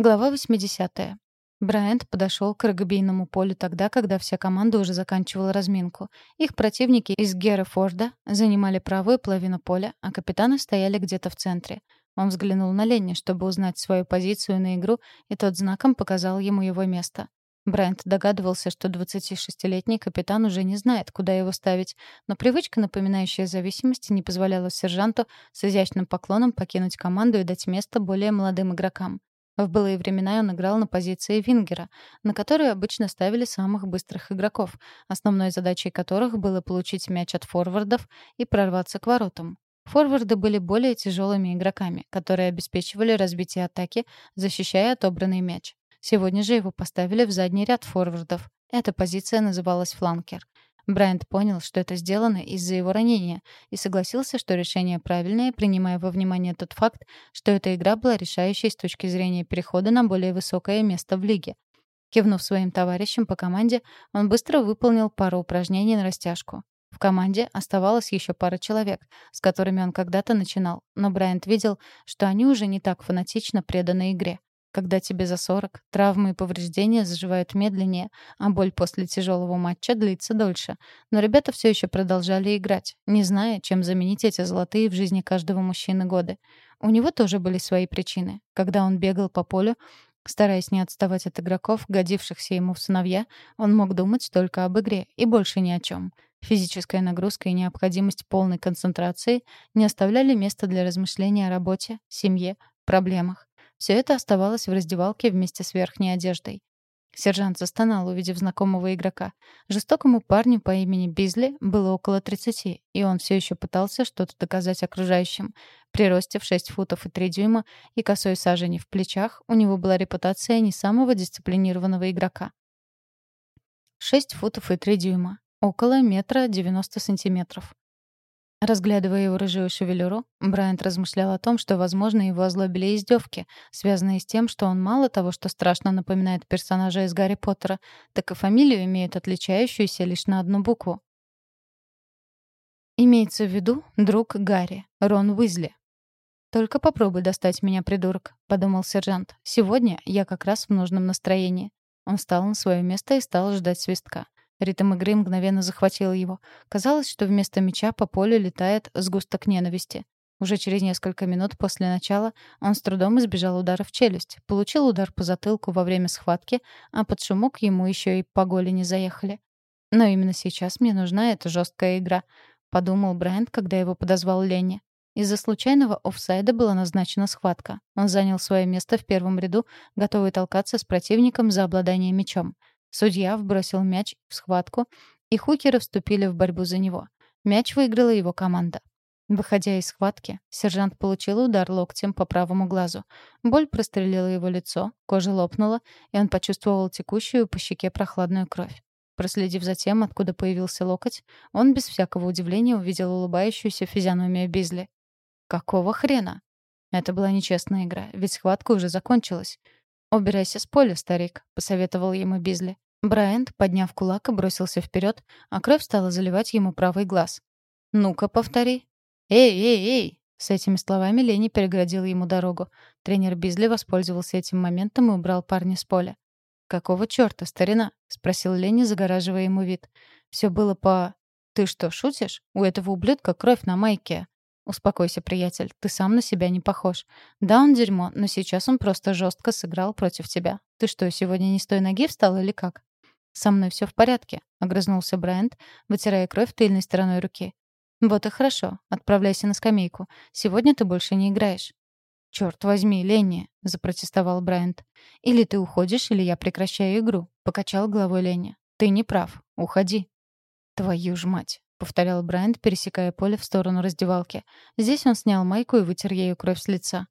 Глава 80. Брайант подошел к регбийному полю тогда, когда вся команда уже заканчивала разминку. Их противники из Геррефорда занимали правую половину поля, а капитаны стояли где-то в центре. Он взглянул на Ленни, чтобы узнать свою позицию на игру, и тот знаком показал ему его место. Брайант догадывался, что 26-летний капитан уже не знает, куда его ставить, но привычка, напоминающая зависимость, не позволяла сержанту с изящным поклоном покинуть команду и дать место более молодым игрокам. В былые времена он играл на позиции вингера, на которую обычно ставили самых быстрых игроков, основной задачей которых было получить мяч от форвардов и прорваться к воротам. Форварды были более тяжелыми игроками, которые обеспечивали разбитие атаки, защищая отобранный мяч. Сегодня же его поставили в задний ряд форвардов. Эта позиция называлась фланкер. Брайант понял, что это сделано из-за его ранения, и согласился, что решение правильное, принимая во внимание тот факт, что эта игра была решающей с точки зрения перехода на более высокое место в лиге. Кивнув своим товарищам по команде, он быстро выполнил пару упражнений на растяжку. В команде оставалось еще пара человек, с которыми он когда-то начинал, но Брайант видел, что они уже не так фанатично преданы игре. Когда тебе за 40, травмы и повреждения заживают медленнее, а боль после тяжелого матча длится дольше. Но ребята все еще продолжали играть, не зная, чем заменить эти золотые в жизни каждого мужчины годы. У него тоже были свои причины. Когда он бегал по полю, Стараясь не отставать от игроков, годившихся ему в сыновья, он мог думать только об игре и больше ни о чем. Физическая нагрузка и необходимость полной концентрации не оставляли места для размышления о работе, семье, проблемах. Все это оставалось в раздевалке вместе с верхней одеждой. Сержант застонал, увидев знакомого игрока. Жестокому парню по имени Бизли было около 30, и он все еще пытался что-то доказать окружающим. При росте в 6 футов и 3 дюйма и косой сажени в плечах у него была репутация не самого дисциплинированного игрока. 6 футов и 3 дюйма. Около метра 90 сантиметров. Разглядывая его рыжую шевелюру, Брайант размышлял о том, что, возможно, его озлобили издевки, связанные с тем, что он мало того, что страшно напоминает персонажа из Гарри Поттера, так и фамилию имеет отличающуюся лишь на одну букву. Имеется в виду друг Гарри, Рон Уизли. «Только попробуй достать меня, придурок», — подумал сержант. «Сегодня я как раз в нужном настроении». Он встал на свое место и стал ждать свистка. Ритм игры мгновенно захватил его. Казалось, что вместо мяча по полю летает сгусток ненависти. Уже через несколько минут после начала он с трудом избежал удара в челюсть, получил удар по затылку во время схватки, а под шумок ему еще и по голени заехали. «Но именно сейчас мне нужна эта жесткая игра», — подумал Брайант, когда его подозвал Ленни. Из-за случайного офсайда была назначена схватка. Он занял свое место в первом ряду, готовый толкаться с противником за обладание мячом. Судья вбросил мяч в схватку, и хукеры вступили в борьбу за него. Мяч выиграла его команда. Выходя из схватки, сержант получил удар локтем по правому глазу. Боль прострелила его лицо, кожа лопнула, и он почувствовал текущую по щеке прохладную кровь. Проследив за тем, откуда появился локоть, он без всякого удивления увидел улыбающуюся физиономию Бизли. «Какого хрена?» Это была нечестная игра, ведь схватка уже закончилась. «Убирайся с поля, старик», — посоветовал ему Бизли. Брайант, подняв кулак, бросился вперед, а кровь стала заливать ему правый глаз. «Ну-ка, повтори». «Эй, эй, эй!» С этими словами Лени переградил ему дорогу. Тренер Бизли воспользовался этим моментом и убрал парня с поля. «Какого чёрта, старина?» — спросил Лени, загораживая ему вид. «Всё было по...» «Ты что, шутишь? У этого ублюдка кровь на майке». «Успокойся, приятель, ты сам на себя не похож. Да, он дерьмо, но сейчас он просто жестко сыграл против тебя. Ты что, сегодня не с той ноги встал или как?» «Со мной все в порядке», — огрызнулся Брайант, вытирая кровь тыльной стороной руки. «Вот и хорошо. Отправляйся на скамейку. Сегодня ты больше не играешь». «Чёрт возьми, Ленни», — запротестовал Брайант. «Или ты уходишь, или я прекращаю игру», — покачал головой Ленни. «Ты не прав. Уходи». «Твою ж мать!» — повторял Брайант, пересекая поле в сторону раздевалки. Здесь он снял майку и вытер ею кровь с лица.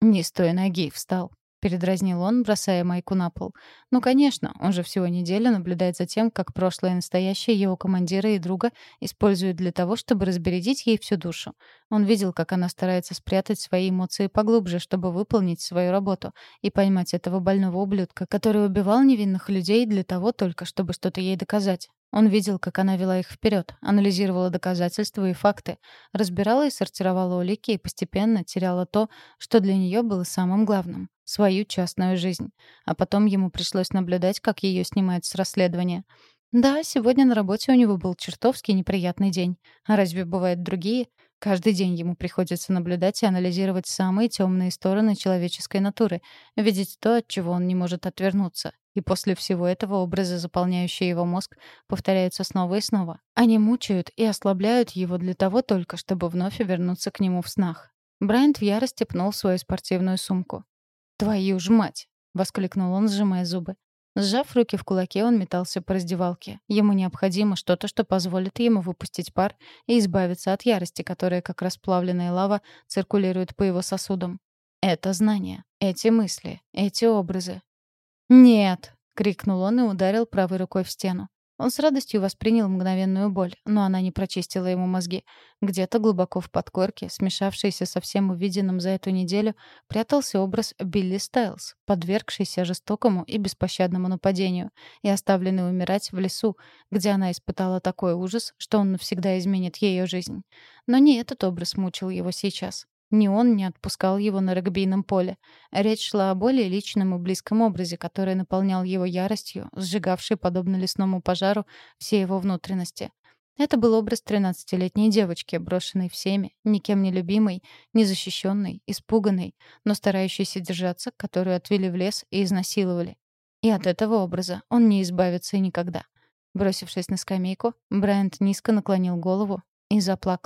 «Не с той ноги встал», — передразнил он, бросая майку на пол. «Ну, конечно, он же всего неделю наблюдает за тем, как прошлое и настоящее его командира и друга используют для того, чтобы разбередить ей всю душу. Он видел, как она старается спрятать свои эмоции поглубже, чтобы выполнить свою работу, и поймать этого больного ублюдка, который убивал невинных людей для того только, чтобы что-то ей доказать. Он видел, как она вела их вперед, анализировала доказательства и факты, разбирала и сортировала улики и постепенно теряла то, что для нее было самым главным. Свою частную жизнь. А потом ему пришлось наблюдать, как ее снимают с расследования. Да, сегодня на работе у него был чертовски неприятный день. А разве бывают другие? Каждый день ему приходится наблюдать и анализировать самые темные стороны человеческой натуры, видеть то, от чего он не может отвернуться. И после всего этого образы, заполняющие его мозг, повторяются снова и снова. Они мучают и ослабляют его для того только, чтобы вновь вернуться к нему в снах. Брайант в ярости пнул свою спортивную сумку. «Твою ж мать!» — воскликнул он, сжимая зубы. Сжав руки в кулаке, он метался по раздевалке. Ему необходимо что-то, что позволит ему выпустить пар и избавиться от ярости, которая, как расплавленная лава, циркулирует по его сосудам. Это знание, эти мысли, эти образы. «Нет!» — крикнул он и ударил правой рукой в стену. Он с радостью воспринял мгновенную боль, но она не прочистила ему мозги. Где-то глубоко в подкорке, смешавшийся со всем увиденным за эту неделю, прятался образ Билли Стайлз, подвергшийся жестокому и беспощадному нападению и оставленный умирать в лесу, где она испытала такой ужас, что он навсегда изменит ее жизнь. Но не этот образ мучил его сейчас. Ни он не отпускал его на регбийном поле. Речь шла о более личном и близком образе, который наполнял его яростью, сжигавшей, подобно лесному пожару, все его внутренности. Это был образ тринадцатилетней девочки, брошенной всеми, никем не любимой, незащищенной, испуганной, но старающейся держаться, которую отвели в лес и изнасиловали. И от этого образа он не избавится никогда. Бросившись на скамейку, Брайант низко наклонил голову и заплакал.